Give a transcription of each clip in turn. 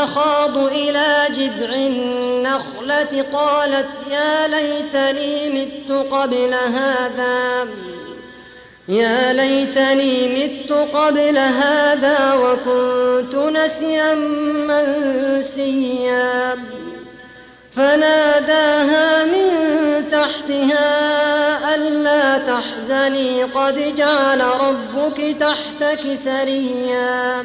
المخاض إلى جذع النخلة قالت يا ليتني مت قبل هذا. يا ليتني مت قبل هذا وكنت نسيا منسيا. فناداها من تحتها ألا تحزني قد جعل ربك تحتك سريا.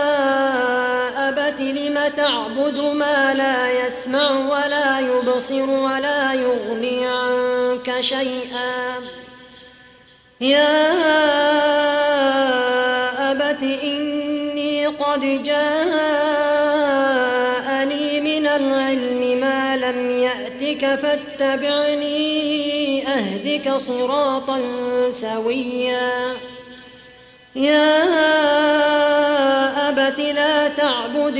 أبت لم تعبد ما لا يسمع ولا يبصر ولا يغني عنك شيئا. يا أبت إني قد جاءني من العلم ما لم يأتك فاتبعني أهدك صراطا سويا. يا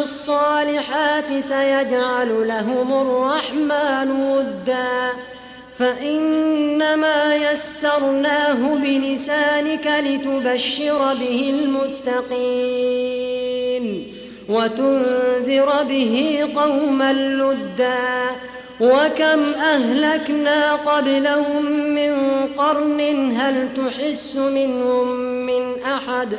الصالحات سيجعل لهم الرحمن ودا. فإنما يسرناه بلسانك لتبشر به المتقين وتنذر به قوما لدا. وكم أهلكنا قبلهم من قرن هل تحس منهم من أحد؟